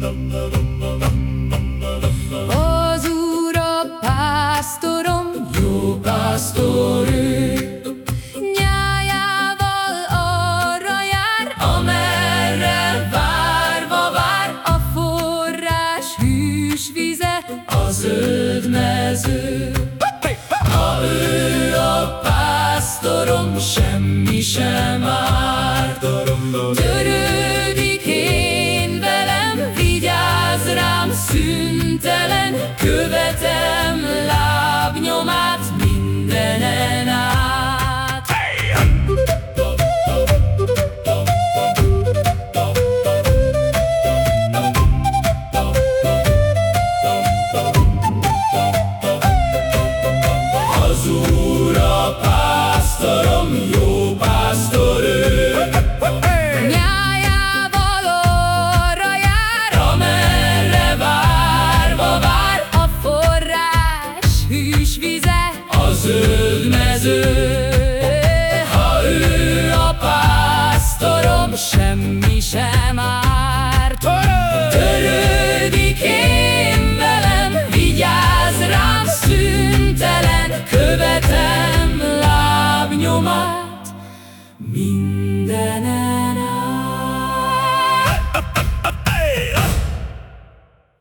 Az Úr a pásztorom, Jó pásztor ő, nyájával arra jár, amerre várva vár. A forrás hűs vize, a zöld pásztorom, jó pásztor ő, Nyájával arra jár, amerre várva vár a forrás hűs vize, a zöld mező. Ha ő a pásztorom, semmi sem árt. törődik alma, minha.